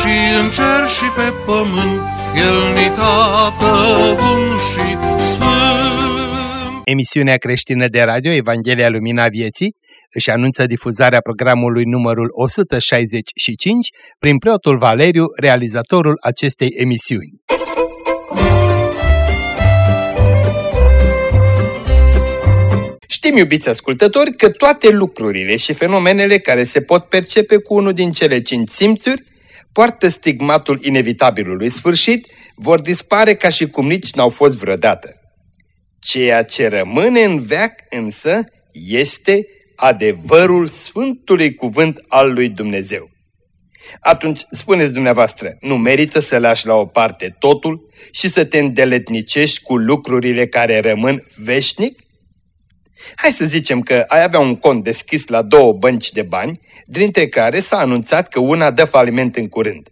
și în cer și pe pământ, El ni tată bun și sfânt. Emisiunea creștină de radio Evanghelia Lumina Vieții își anunță difuzarea programului numărul 165 prin preotul Valeriu, realizatorul acestei emisiuni. Știm, iubiți ascultători, că toate lucrurile și fenomenele care se pot percepe cu unul din cele cinci simțuri poartă stigmatul inevitabilului sfârșit, vor dispare ca și cum nici n-au fost vreodată. Ceea ce rămâne în veac însă este adevărul Sfântului Cuvânt al lui Dumnezeu. Atunci, spuneți dumneavoastră, nu merită să lași la o parte totul și să te îndeletnicești cu lucrurile care rămân veșnic? Hai să zicem că ai avea un cont deschis la două bănci de bani, dintre care s-a anunțat că una dă faliment în curând.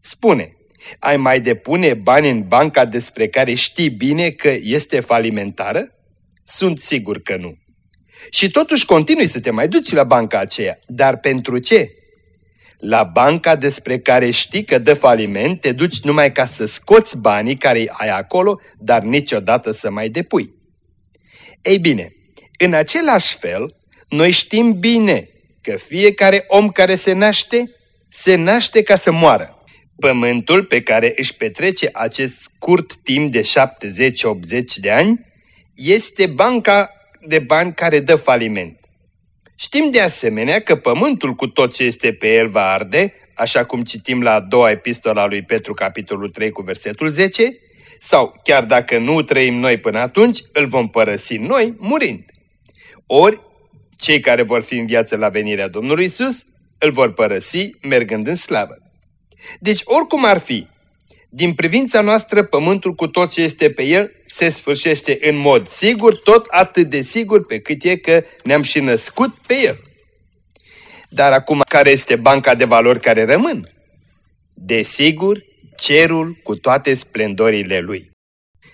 Spune, ai mai depune bani în banca despre care știi bine că este falimentară? Sunt sigur că nu. Și totuși continui să te mai duci la banca aceea. Dar pentru ce? La banca despre care știi că dă faliment, te duci numai ca să scoți banii care ai acolo, dar niciodată să mai depui. Ei bine, în același fel, noi știm bine că fiecare om care se naște, se naște ca să moară. Pământul pe care își petrece acest scurt timp de 70-80 de ani este banca de bani care dă faliment. Știm de asemenea că pământul cu tot ce este pe el va arde, așa cum citim la a doua epistola lui Petru, capitolul 3, cu versetul 10, sau chiar dacă nu trăim noi până atunci, îl vom părăsi noi murind. Ori, cei care vor fi în viață la venirea Domnului Isus, îl vor părăsi mergând în slavă. Deci, oricum ar fi, din privința noastră, pământul cu tot ce este pe el se sfârșește în mod sigur, tot atât de sigur pe cât e că ne-am și născut pe el. Dar acum, care este banca de valori care rămân? Desigur, cerul cu toate splendorile lui.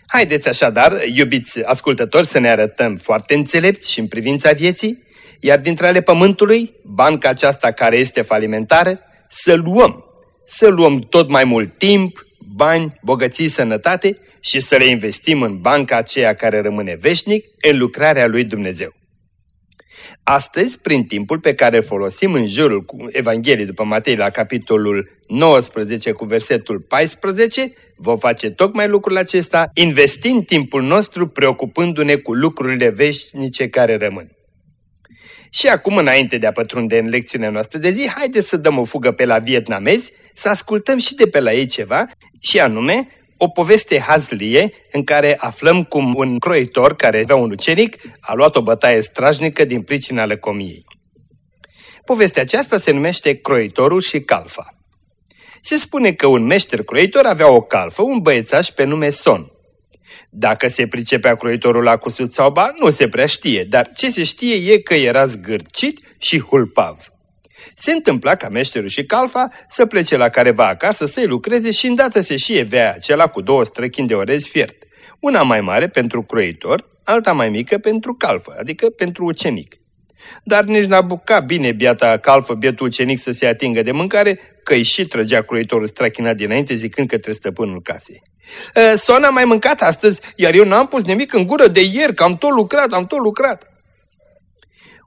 Haideți așadar, iubiți ascultători, să ne arătăm foarte înțelepți și în privința vieții, iar dintre ale pământului, banca aceasta care este falimentară, să luăm, să luăm tot mai mult timp, bani, bogății, sănătate și să le investim în banca aceea care rămâne veșnic, în lucrarea lui Dumnezeu. Astăzi, prin timpul pe care îl folosim în jurul Evangheliei după Matei la capitolul 19 cu versetul 14, vom face tocmai lucrul acesta, investind timpul nostru preocupându-ne cu lucrurile veșnice care rămân. Și acum, înainte de a pătrunde în lecțiunea noastră de zi, haideți să dăm o fugă pe la vietnamezi, să ascultăm și de pe la ei ceva, și anume o poveste hazlie în care aflăm cum un croitor care avea un ucenic a luat o bătaie strajnică din pricina lăcomiei. Povestea aceasta se numește Croitorul și Calfa. Se spune că un meșter croitor avea o calfă, un băiețaș pe nume Son. Dacă se pricepea croitorul la cusut sau ba, nu se prea știe, dar ce se știe e că era zgârcit și hulpav. Se întâmpla ca meșterul și calfa să plece la careva acasă să-i lucreze și îndată se și evea acela cu două străchini de orez fiert. Una mai mare pentru croitor, alta mai mică pentru calfă, adică pentru ucenic. Dar nici n-a bucat bine biata calfă, bietul ucenic să se atingă de mâncare, că îi și trăgea croitorul strachina dinainte zicând către stăpânul casei. Sona mai mâncat astăzi, iar eu n-am pus nimic în gură de ieri, că am tot lucrat, am tot lucrat.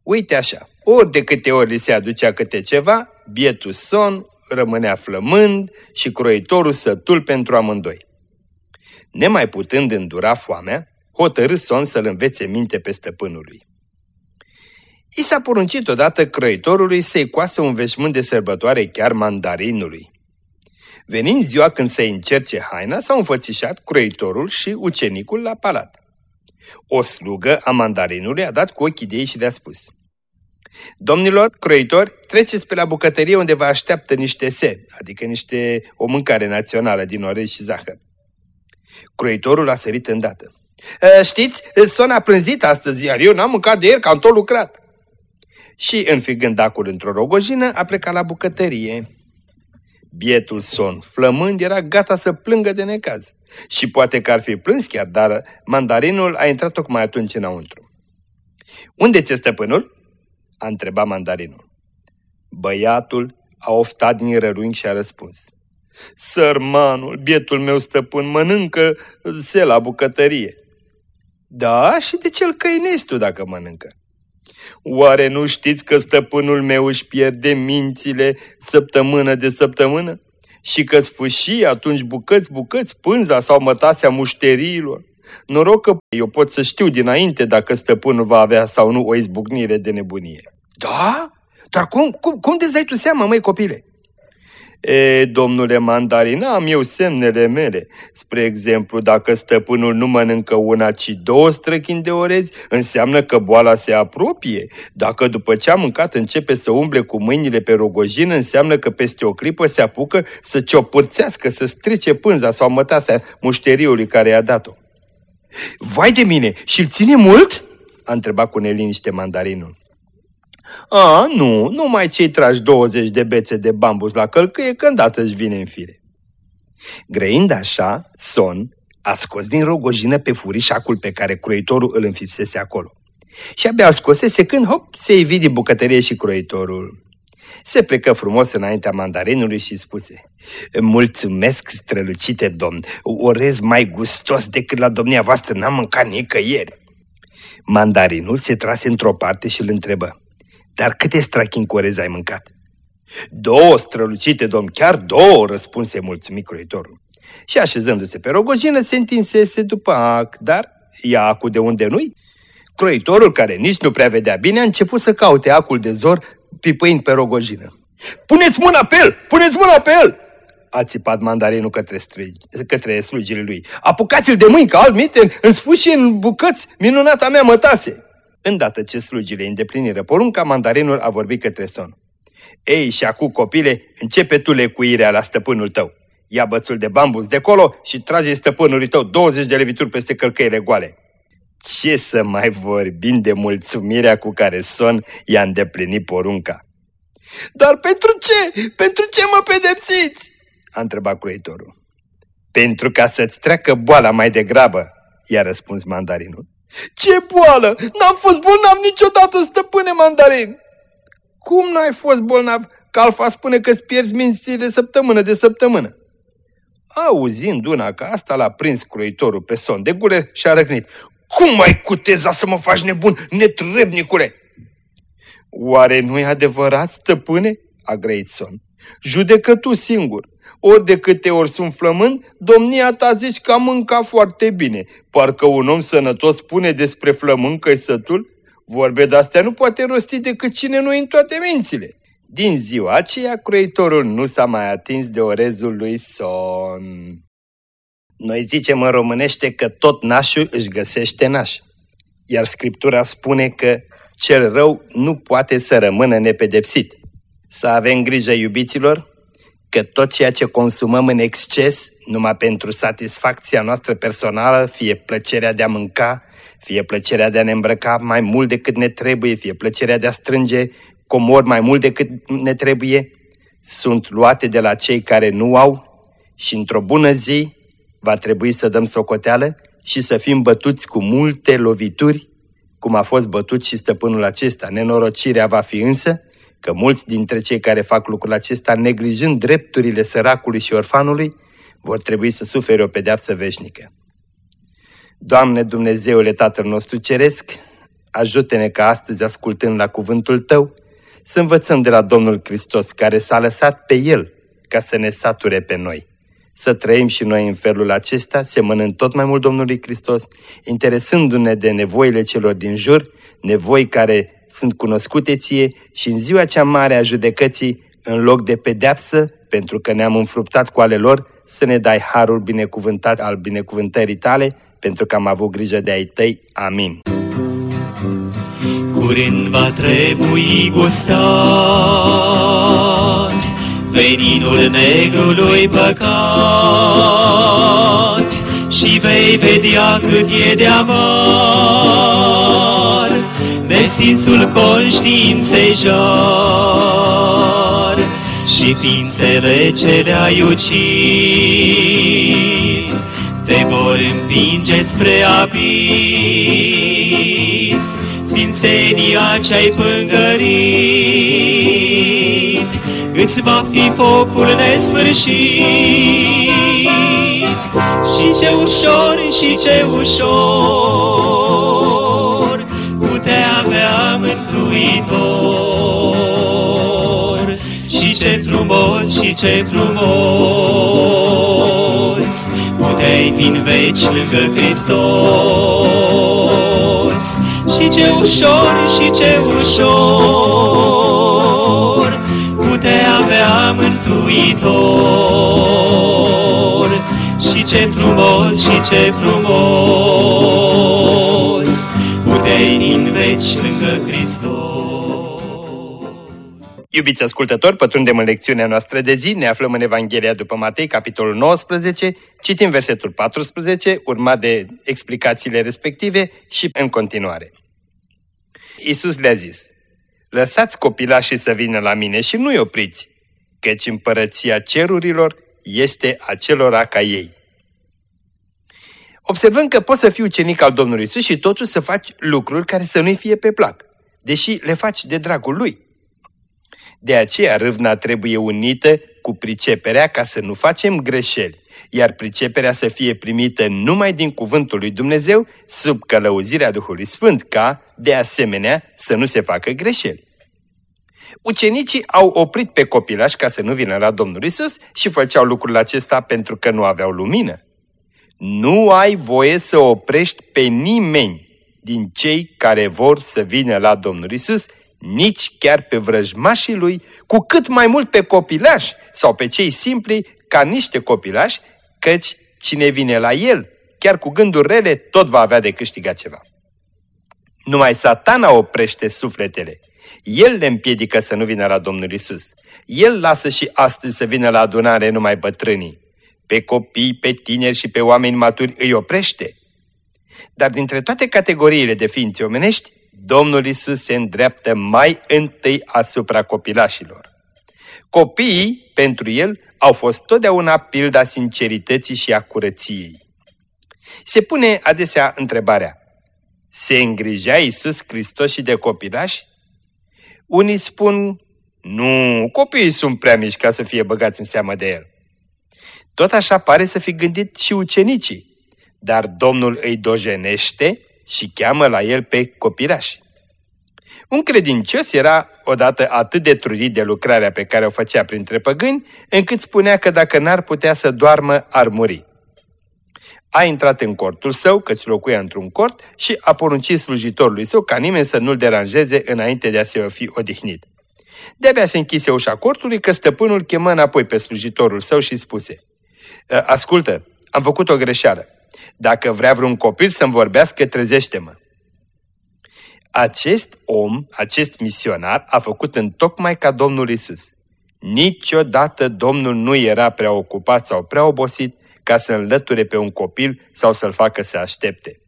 Uite așa, ori de câte ori li se aducea câte ceva, bietul son rămânea flămând și croitorul sătul pentru amândoi. Nemai putând îndura foamea, hotărâ son să-l învețe minte pe stăpânului. I s-a poruncit odată croitorului să-i coasă un veșmânt de sărbătoare chiar mandarinului. Venind ziua când să încerce haina, s-au înfățișat croitorul și ucenicul la palat. O slugă a mandarinului a dat cu ochii de ei și le-a spus – Domnilor, croitori, treceți pe la bucătărie unde vă așteaptă niște se, adică niște o mâncare națională din orez și zahăr. Croitorul a sărit îndată. Știți, Son a plânzit astăzi, iar eu n-am mâncat de ieri, că am tot lucrat. Și, înfigând acul într-o rogojină, a plecat la bucătărie. Bietul son, flămând, era gata să plângă de necaz. Și poate că ar fi plâns chiar, dar mandarinul a intrat tocmai atunci înăuntru. Unde ți-e stăpânul?" A întrebat mandarinul. Băiatul a oftat din răruini și a răspuns. Sărmanul, bietul meu stăpân, mănâncă se la bucătărie. Da, și de ce-l căinezi tu dacă mănâncă? Oare nu știți că stăpânul meu își pierde mințile săptămână de săptămână? Și că sfâșie atunci bucăți, bucăți, pânza sau mătasea mușteriilor? Noroc că eu pot să știu dinainte dacă stăpânul va avea sau nu o izbucnire de nebunie. Da? Dar cum, cum, cum de dai tu seama, măi copile? E, domnule mandarin, am eu semnele mele. Spre exemplu, dacă stăpânul nu mănâncă una, ci două străchini de orezi, înseamnă că boala se apropie. Dacă după ce a mâncat începe să umble cu mâinile pe rogojină, înseamnă că peste o clipă se apucă să ciopârțească, să strice pânza sau mătasea mușteriului care i-a dat-o. Vai de mine, și-l ține mult?" a întrebat cu neliniște mandarinul. A, nu, numai cei tragi 20 de bețe de bambus la călcâie când dată își vine în fire. Grăind așa, Son a scos din rogojină pe furișacul pe care croitorul îl înfipsese acolo. Și abia îl scosese când, hop, se ivi din bucătărie și croitorul. Se plecă frumos înaintea mandarinului și spuse, Mulțumesc, strălucite domn, orez mai gustos decât la domnia voastră n-am mâncat nicăieri. Mandarinul se trase într-o parte și îl întrebă, dar câte strachini cu orez ai mâncat? Două strălucite, domn, chiar două, răspunse mulțumit croitorul. Și așezându-se pe rogojină, se întinsese după ac, dar ia acul de unde nu-i? Croitorul, care nici nu prea vedea bine, a început să caute acul de zor, pipăind pe rogojină. Puneți mâna pe el! Puneți mâna pe el! a țipat mandarinul către, strigi, către slujile lui. Apucați-l de mâini, că altminte îmi spuși în bucăți minunata mea mătase. Îndată ce slugile îndepliniră porunca, mandarinul a vorbit către son. Ei, și acum, copile, începe tu lecuirea la stăpânul tău. Ia bățul de bambus de colo și trage stăpânului tău 20 de levituri peste călcăile goale. Ce să mai vorbim de mulțumirea cu care Son i-a îndeplinit porunca. Dar pentru ce? Pentru ce mă pedepsiți? a întrebat croitorul. Pentru ca să-ți treacă boala mai degrabă, i-a răspuns mandarinul. Ce boală! N-am fost bolnav niciodată, stăpâne mandarin! Cum n-ai fost bolnav? Că alfa spune că îți pierzi mințile săptămână de săptămână. Auzind una că asta l-a prins croitorul pe son de gură și a răgnit. Cum mai cuteza să mă faci nebun, netrebnicule? Oare nu-i adevărat, stăpâne? a grăit son. Judecă tu singur. Ori de câte ori sunt flămând, domnia ta zici că am mâncat foarte bine. Parcă un om sănătos spune despre flămând că sătul. Vorbe de-astea nu poate rosti decât cine nu în toate mințile. Din ziua aceea, croitorul nu s-a mai atins de orezul lui Son. Noi zicem în românește că tot nașul își găsește naș. Iar Scriptura spune că cel rău nu poate să rămână nepedepsit. Să avem grijă, iubiților, că tot ceea ce consumăm în exces, numai pentru satisfacția noastră personală, fie plăcerea de a mânca, fie plăcerea de a ne îmbrăca mai mult decât ne trebuie, fie plăcerea de a strânge comori mai mult decât ne trebuie, sunt luate de la cei care nu au și într-o bună zi va trebui să dăm socoteală și să fim bătuți cu multe lovituri, cum a fost bătut și stăpânul acesta. Nenorocirea va fi însă că mulți dintre cei care fac lucrul acesta, neglijând drepturile săracului și orfanului, vor trebui să sufere o pedeapsă veșnică. Doamne Dumnezeule Tatăl nostru Ceresc, ajută-ne ca astăzi, ascultând la cuvântul Tău, să învățăm de la Domnul Hristos, care s-a lăsat pe El ca să ne sature pe noi. Să trăim și noi în felul acesta, semănând tot mai mult Domnului Hristos, interesându-ne de nevoile celor din jur, nevoi care sunt cunoscute ție și în ziua cea mare a judecății, în loc de pedeapsă, pentru că ne-am înfruptat cu ale lor, să ne dai harul binecuvântat al binecuvântării tale, pentru că am avut grijă de ai tăi. Amin. Cu curând va trebui gustat veninul negrului păcat. Și vei vedea cât e de amar. Nesinsul conștiinței jar. Și ființele ce le-ai ucis te vor împinge spre abis. Sfințenia ce-ai pângărit îți va fi focul nesfârșit. Și ce ușor, și ce ușor, putea avea mântuitor. Și ce frumos, și ce frumos, puteai fi în veci lângă Hristos. Și ce ușor, și ce ușor, putea avea mântuitor. Și ce frumos, și ce frumos, puteai în veci lângă Hristos. Iubiți ascultători, pătrundem în lecțiunea noastră de zi, ne aflăm în Evanghelia după Matei, capitolul 19, citim versetul 14, urmat de explicațiile respective și în continuare. Iisus le-a zis, Lăsați copilașii să vină la mine și nu-i opriți, căci împărăția cerurilor este acelora ca ei. Observăm că poți să fii ucenic al Domnului Iisus și totuși să faci lucruri care să nu-i fie pe plac, deși le faci de dragul Lui. De aceea râvna trebuie unită cu priceperea ca să nu facem greșeli, iar priceperea să fie primită numai din cuvântul lui Dumnezeu sub călăuzirea Duhului Sfânt, ca, de asemenea, să nu se facă greșeli. Ucenicii au oprit pe copilași ca să nu vină la Domnul Isus și făceau lucrul acesta pentru că nu aveau lumină. Nu ai voie să oprești pe nimeni din cei care vor să vină la Domnul Isus, nici chiar pe vrăjmașii lui, cu cât mai mult pe copilași sau pe cei simpli ca niște copilași, căci cine vine la el, chiar cu gânduri rele, tot va avea de câștigat ceva. Numai satana oprește sufletele. El le împiedică să nu vină la Domnul Isus. El lasă și astăzi să vină la adunare numai bătrânii. Pe copii, pe tineri și pe oameni maturi îi oprește. Dar dintre toate categoriile de ființe omenești, Domnul Isus se îndreaptă mai întâi asupra copilașilor. Copiii, pentru el, au fost totdeauna pilda sincerității și a curăției. Se pune adesea întrebarea, se îngrijea Iisus Hristos și de copilași? Unii spun, nu, copiii sunt prea mici ca să fie băgați în seamă de el. Tot așa pare să fi gândit și ucenicii, dar Domnul îi dojenește și cheamă la el pe copilași. Un credincios era odată atât de trudit de lucrarea pe care o făcea printre păgâni, încât spunea că dacă n-ar putea să doarmă, ar muri. A intrat în cortul său, căci locuia într-un cort, și a poruncit slujitorului său ca nimeni să nu-l deranjeze înainte de a se fi odihnit. De-abia se închise ușa cortului că stăpânul chemă înapoi pe slujitorul său și spuse Ascultă, am făcut o greșeală. Dacă vrea vreun copil să-mi vorbească, trezește-mă. Acest om, acest misionar, a făcut în tocmai ca Domnul Isus. Niciodată Domnul nu era prea ocupat sau prea obosit ca să înlăture pe un copil sau să-l facă să aștepte.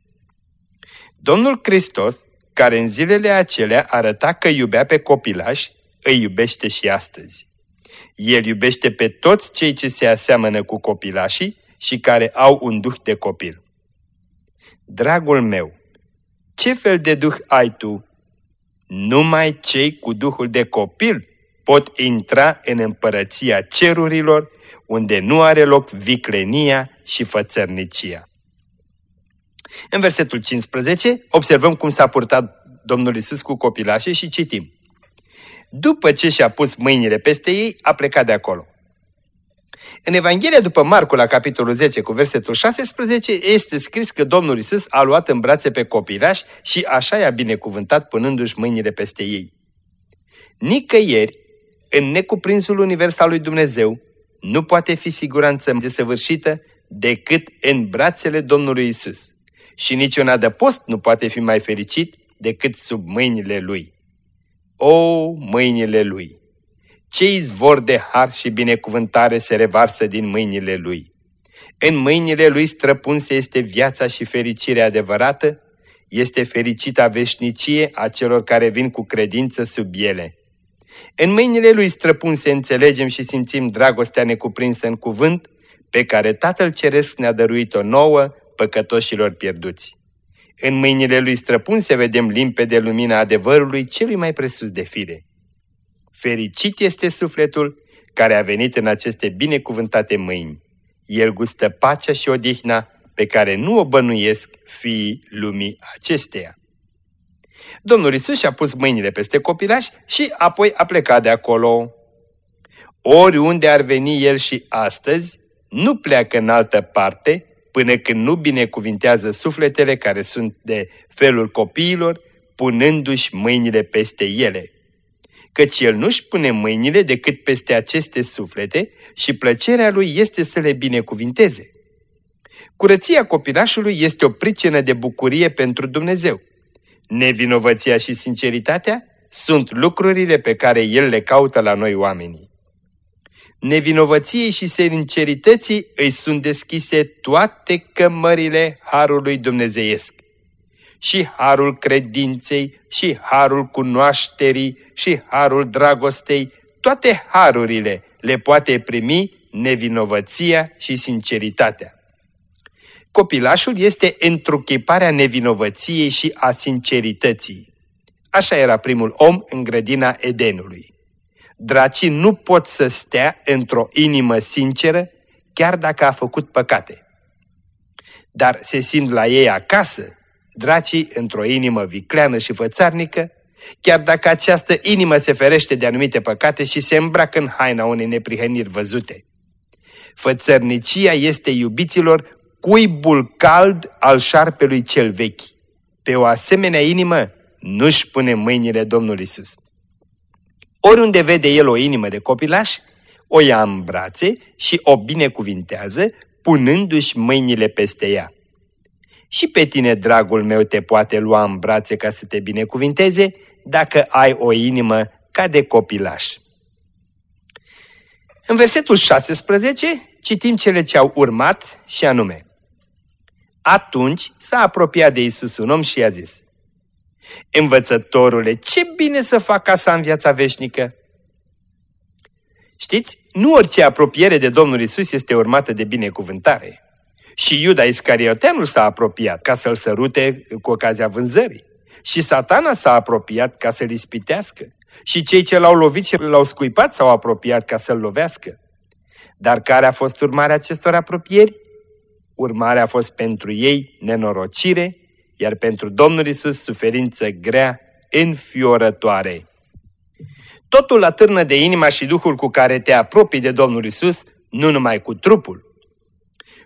Domnul Hristos, care în zilele acelea arăta că iubea pe copilași, îi iubește și astăzi. El iubește pe toți cei ce se aseamănă cu copilașii și care au un duh de copil. Dragul meu, ce fel de duh ai tu? Numai cei cu duhul de copil pot intra în împărăția cerurilor, unde nu are loc viclenia și fățărnicia. În versetul 15 observăm cum s-a purtat Domnul Isus cu copilașii și citim. După ce și-a pus mâinile peste ei, a plecat de acolo. În Evanghelia după Marcu, la capitolul 10, cu versetul 16, este scris că Domnul Isus a luat în brațe pe copilași și așa i-a binecuvântat punându-și mâinile peste ei. Nicăieri, în necuprinsul univers al lui Dumnezeu, nu poate fi siguranță desăvârșită decât în brațele Domnului Isus. Și niciun adăpost nu poate fi mai fericit decât sub mâinile Lui. O, mâinile Lui! Ce izvor de har și binecuvântare se revarsă din mâinile Lui! În mâinile Lui străpunse este viața și fericirea adevărată, este fericita veșnicie a celor care vin cu credință sub ele. În mâinile Lui străpunse înțelegem și simțim dragostea necuprinsă în cuvânt, pe care Tatăl Ceresc ne-a dăruit-o nouă, păcătoșilor pierduți. În mâinile Lui străpunse vedem limpede lumina adevărului celui mai presus de fire. Fericit este sufletul care a venit în aceste binecuvântate mâini. El gustă pacea și odihna pe care nu o bănuiesc fiii lumii acesteia. Domnul Isus și-a pus mâinile peste copilaș și apoi a plecat de acolo. Oriunde ar veni el și astăzi, nu pleacă în altă parte până când nu binecuvintează sufletele care sunt de felul copiilor, punându-și mâinile peste ele. Căci el nu-și pune mâinile decât peste aceste suflete și plăcerea lui este să le binecuvinteze. Curăția copilașului este o pricină de bucurie pentru Dumnezeu. Nevinovăția și sinceritatea sunt lucrurile pe care El le caută la noi oamenii. Nevinovăției și sincerității îi sunt deschise toate cămările Harului Dumnezeiesc. Și Harul credinței, și Harul cunoașterii, și Harul dragostei, toate harurile le poate primi nevinovăția și sinceritatea. Copilașul este întruchiparea nevinovăției și a sincerității. Așa era primul om în grădina Edenului. Dracii nu pot să stea într-o inimă sinceră, chiar dacă a făcut păcate. Dar se simt la ei acasă, dracii într-o inimă vicleană și fățarnică, chiar dacă această inimă se ferește de anumite păcate și se îmbracă în haina unei neprihăniri văzute. Fățărnicia este iubiților cuibul cald al șarpelui cel vechi. Pe o asemenea inimă nu-și pune mâinile Domnul Isus. Oriunde vede el o inimă de copilaș, o ia în brațe și o binecuvintează, punându-și mâinile peste ea. Și pe tine, dragul meu, te poate lua în brațe ca să te binecuvinteze, dacă ai o inimă ca de copilaș. În versetul 16 citim cele ce au urmat și anume atunci s-a apropiat de Isus un om și i-a zis, Învățătorule, ce bine să fac ca să am viața veșnică! Știți, nu orice apropiere de Domnul Isus este urmată de binecuvântare. Și Iuda Iscarioteanul s-a apropiat ca să-l sărute cu ocazia vânzării. Și satana s-a apropiat ca să-l ispitească. Și cei ce l-au lovit și l-au scuipat s-au apropiat ca să-l lovească. Dar care a fost urmarea acestor apropieri? Urmarea a fost pentru ei nenorocire, iar pentru Domnul Isus suferință grea, înfiorătoare. Totul atârnă de inima și Duhul cu care te apropii de Domnul Isus, nu numai cu trupul.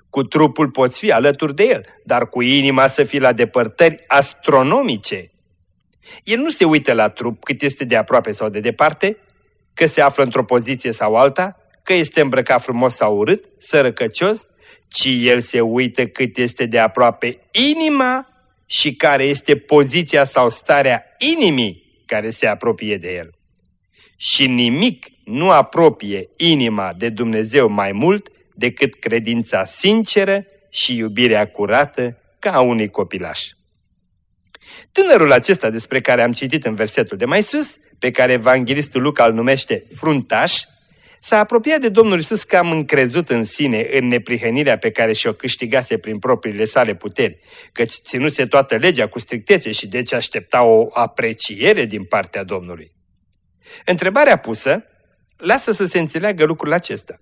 Cu trupul poți fi alături de El, dar cu inima să fii la depărtări astronomice. El nu se uită la trup cât este de aproape sau de departe, că se află într-o poziție sau alta, că este îmbrăcat frumos sau urât, sărăcăcios, ci el se uită cât este de aproape inima și care este poziția sau starea inimii care se apropie de el. Și nimic nu apropie inima de Dumnezeu mai mult decât credința sinceră și iubirea curată ca a unui copilaș. Tânărul acesta despre care am citit în versetul de mai sus, pe care evanghelistul Luca îl numește fruntaș, S-a apropiat de Domnul Isus cam încrezut în sine, în neprihănirea pe care și-o câștigase prin propriile sale puteri, căci ținuse toată legea cu strictețe și deci aștepta o apreciere din partea Domnului. Întrebarea pusă lasă să se înțeleagă lucrul acesta.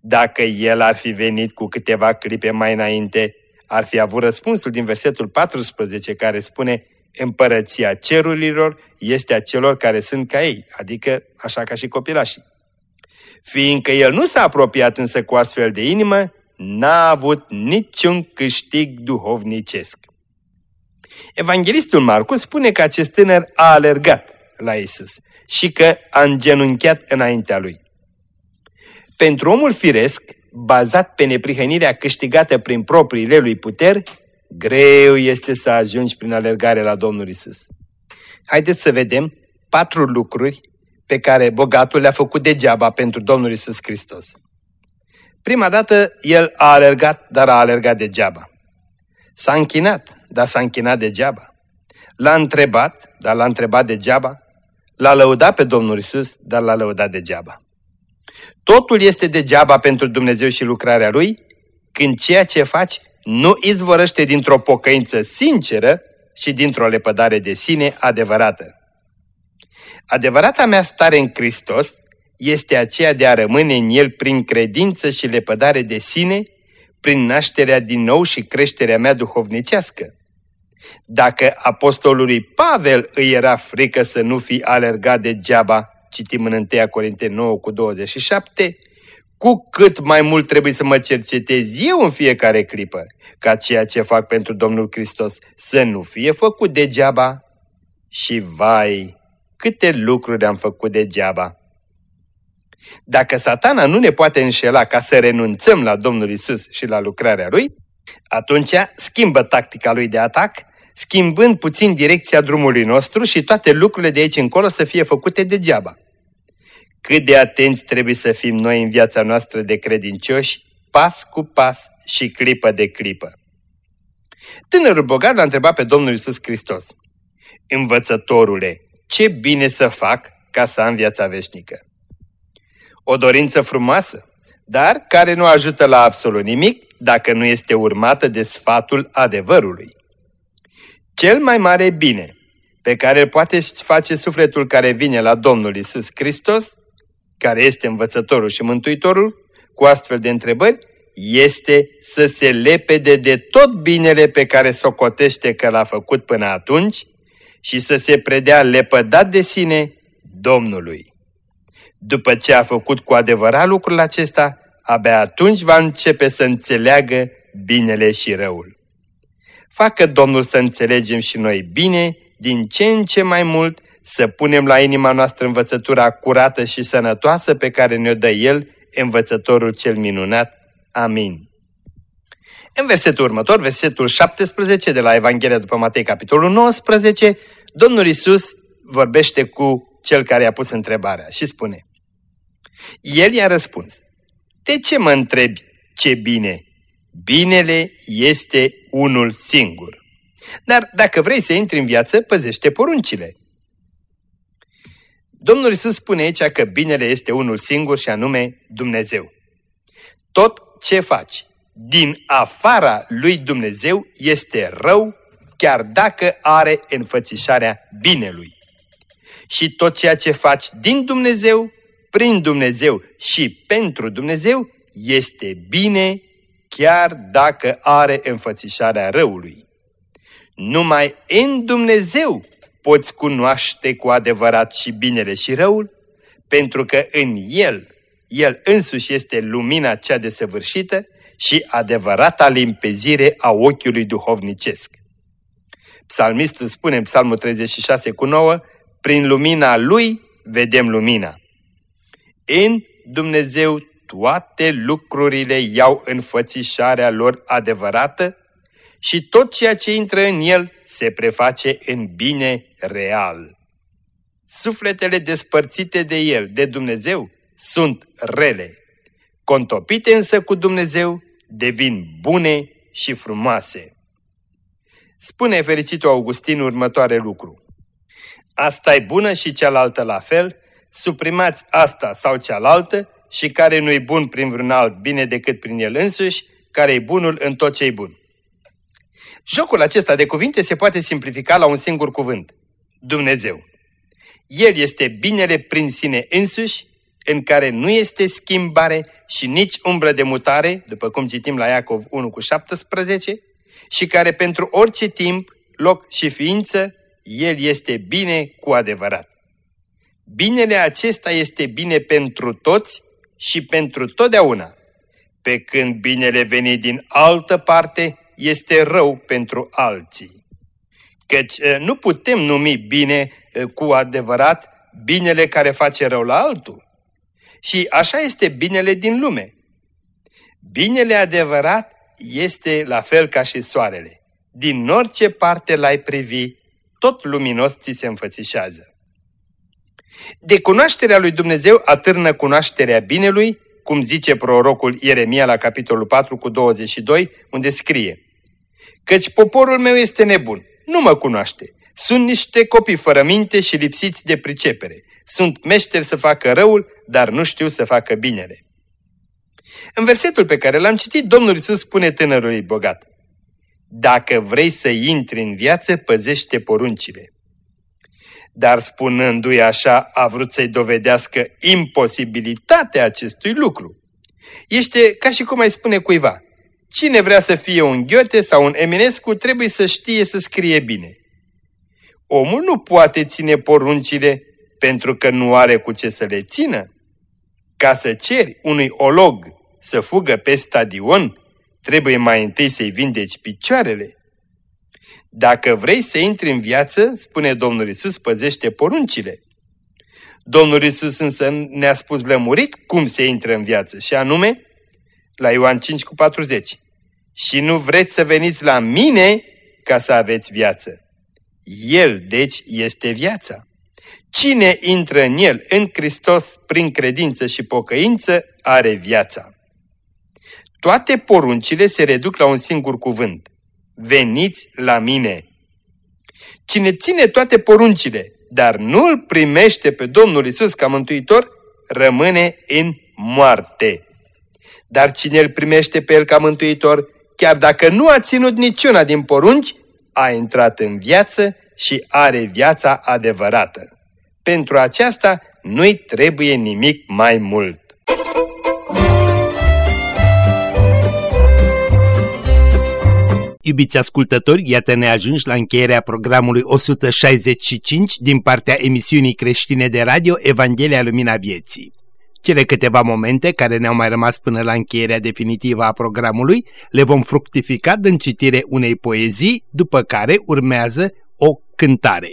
Dacă el ar fi venit cu câteva clipe mai înainte, ar fi avut răspunsul din versetul 14 care spune Împărăția cerurilor este a celor care sunt ca ei, adică așa ca și copilașii. Fiindcă el nu s-a apropiat însă cu astfel de inimă, n-a avut niciun câștig duhovnicesc. Evanghelistul Marcu spune că acest tânăr a alergat la Isus și că a îngenunchiat înaintea lui. Pentru omul firesc, bazat pe neprihănirea câștigată prin propriile lui puteri, greu este să ajungi prin alergare la Domnul Isus. Haideți să vedem patru lucruri pe care bogatul le-a făcut degeaba pentru Domnul Isus Hristos. Prima dată, el a alergat, dar a alergat degeaba. S-a închinat, dar s-a închinat degeaba. L-a întrebat, dar l-a întrebat degeaba. L-a lăudat pe Domnul Isus, dar l-a lăudat degeaba. Totul este degeaba pentru Dumnezeu și lucrarea Lui când ceea ce faci nu izvorăște dintr-o pocăință sinceră și dintr-o lepădare de sine adevărată. Adevărata mea stare în Hristos este aceea de a rămâne în El prin credință și lepădare de sine, prin nașterea din nou și creșterea mea duhovnicească. Dacă apostolului Pavel îi era frică să nu fi alergat degeaba, citim în 1 Corinteni 9 cu 27, cu cât mai mult trebuie să mă cercetez eu în fiecare clipă, ca ceea ce fac pentru Domnul Hristos să nu fie făcut degeaba. Și vai, câte lucruri am făcut degeaba! Dacă satana nu ne poate înșela ca să renunțăm la Domnul Isus și la lucrarea Lui, atunci schimbă tactica Lui de atac, schimbând puțin direcția drumului nostru și toate lucrurile de aici încolo să fie făcute degeaba. Cât de atenți trebuie să fim noi în viața noastră de credincioși, pas cu pas și clipă de clipă. Tânărul bogat l-a întrebat pe Domnul Isus Hristos, Învățătorule, ce bine să fac ca să am viața veșnică? O dorință frumoasă, dar care nu ajută la absolut nimic dacă nu este urmată de sfatul adevărului. Cel mai mare bine pe care îl poate face sufletul care vine la Domnul Isus Hristos, care este învățătorul și mântuitorul, cu astfel de întrebări, este să se lepede de tot binele pe care socotește că l-a făcut până atunci și să se predea lepădat de sine Domnului. După ce a făcut cu adevărat lucrul acesta, abia atunci va începe să înțeleagă binele și răul. Facă Domnul să înțelegem și noi bine, din ce în ce mai mult, să punem la inima noastră învățătura curată și sănătoasă pe care ne-o dă El, învățătorul cel minunat. Amin. În versetul următor, versetul 17 de la Evanghelia după Matei, capitolul 19, Domnul Isus vorbește cu cel care i-a pus întrebarea și spune El i-a răspuns, De ce mă întrebi ce bine? Binele este unul singur. Dar dacă vrei să intri în viață, păzește poruncile. Domnul Isus spune aici că binele este unul singur și anume Dumnezeu. Tot ce faci din afara lui Dumnezeu este rău, chiar dacă are înfățișarea binelui. Și tot ceea ce faci din Dumnezeu, prin Dumnezeu și pentru Dumnezeu este bine, chiar dacă are înfățișarea răului. Numai în Dumnezeu poți cunoaște cu adevărat și binele și răul, pentru că în El, El însuși este lumina cea desăvârșită și adevărata limpezire a ochiului duhovnicesc. Psalmistul spune în Psalmul 36 cu 9, prin lumina Lui vedem lumina. În Dumnezeu toate lucrurile iau înfățișarea lor adevărată și tot ceea ce intră în el se preface în bine real. Sufletele despărțite de el, de Dumnezeu, sunt rele. Contopite însă cu Dumnezeu, devin bune și frumoase. Spune fericitul Augustin următoare lucru. Asta e bună și cealaltă la fel, suprimați asta sau cealaltă și care nu-i bun prin vreun alt bine decât prin el însuși, care e bunul în tot ce e bun. Jocul acesta de cuvinte se poate simplifica la un singur cuvânt. Dumnezeu. El este binele prin sine însuși, în care nu este schimbare și nici umbră de mutare, după cum citim la Iacov 1 cu 17, și care pentru orice timp, loc și ființă, El este bine cu adevărat. Binele acesta este bine pentru toți și pentru totdeauna, pe când binele venit din altă parte este rău pentru alții. Căci nu putem numi bine cu adevărat binele care face rău la altul. Și așa este binele din lume. Binele adevărat este la fel ca și soarele. Din orice parte l-ai privi, tot luminos ți se înfățișează. De cunoașterea lui Dumnezeu atârnă cunoașterea binelui, cum zice prorocul Ieremia la capitolul 4 cu 22, unde scrie Căci poporul meu este nebun, nu mă cunoaște. Sunt niște copii fără minte și lipsiți de pricepere. Sunt meșteri să facă răul, dar nu știu să facă binele. În versetul pe care l-am citit, Domnul Iisus spune tânărului bogat, Dacă vrei să intri în viață, păzește poruncile. Dar spunându-i așa, a vrut să-i dovedească imposibilitatea acestui lucru. Este ca și cum ai spune cuiva, cine vrea să fie un Ghiote sau un Eminescu trebuie să știe să scrie bine. Omul nu poate ține poruncile pentru că nu are cu ce să le țină. Ca să ceri unui olog să fugă pe stadion, trebuie mai întâi să-i vindeci picioarele. Dacă vrei să intri în viață, spune Domnul Isus, păzește poruncile. Domnul Isus însă ne-a spus lămurit cum se intră în viață și anume la Ioan 5 cu 40. Și nu vreți să veniți la mine ca să aveți viață. El, deci, este viața. Cine intră în El, în Hristos, prin credință și pocăință, are viața. Toate poruncile se reduc la un singur cuvânt. Veniți la mine. Cine ține toate poruncile, dar nu îl primește pe Domnul Isus ca mântuitor, rămâne în moarte. Dar cine îl primește pe el ca mântuitor, chiar dacă nu a ținut niciuna din porunci, a intrat în viață și are viața adevărată. Pentru aceasta nu-i trebuie nimic mai mult. Iubiți ascultători, iată ne ajungi la încheierea programului 165 din partea emisiunii creștine de radio Evanghelia Lumina Vieții. Cele câteva momente care ne-au mai rămas până la încheierea definitivă a programului le vom fructifica din citire unei poezii, după care urmează o cântare.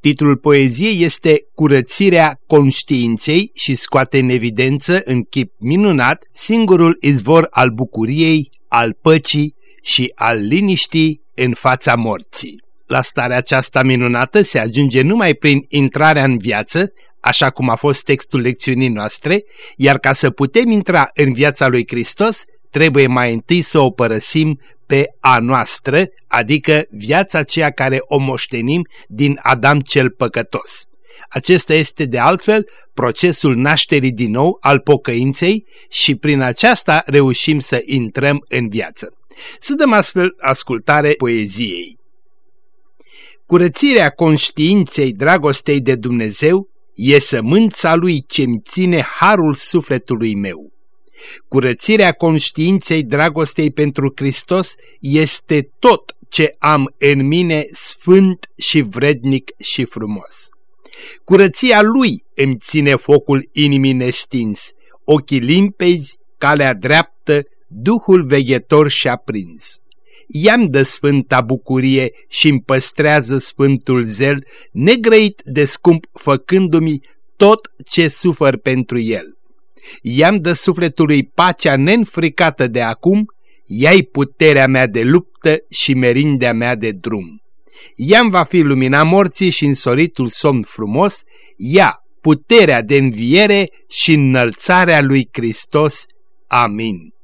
Titlul poeziei este Curățirea conștiinței și scoate în evidență în chip minunat singurul izvor al bucuriei, al păcii și al liniștii în fața morții. La starea aceasta minunată se ajunge numai prin intrarea în viață, așa cum a fost textul lecțiunii noastre, iar ca să putem intra în viața lui Hristos, trebuie mai întâi să o părăsim pe a noastră, adică viața aceea care o moștenim din Adam cel păcătos. Acesta este de altfel procesul nașterii din nou al pocăinței și prin aceasta reușim să intrăm în viață. Să dăm astfel ascultare poeziei. Curățirea conștiinței dragostei de Dumnezeu e sămânța lui ce-mi ține harul sufletului meu. Curățirea conștiinței dragostei pentru Hristos este tot ce am în mine sfânt și vrednic și frumos. Curăția lui îmi ține focul inimii nestins, ochii limpezi, calea dreaptă, Duhul veghetor și-a prins. I-am de sfânta bucurie și îmi păstrează sfântul zel, negrăit de scump făcându-mi tot ce sufăr pentru el. I-am de sufletului pacea nenfricată de acum, ia-i puterea mea de luptă și merindea mea de drum. I-am va fi lumina morții și însoritul somn frumos, ia puterea de înviere și înălțarea lui Hristos. Amin.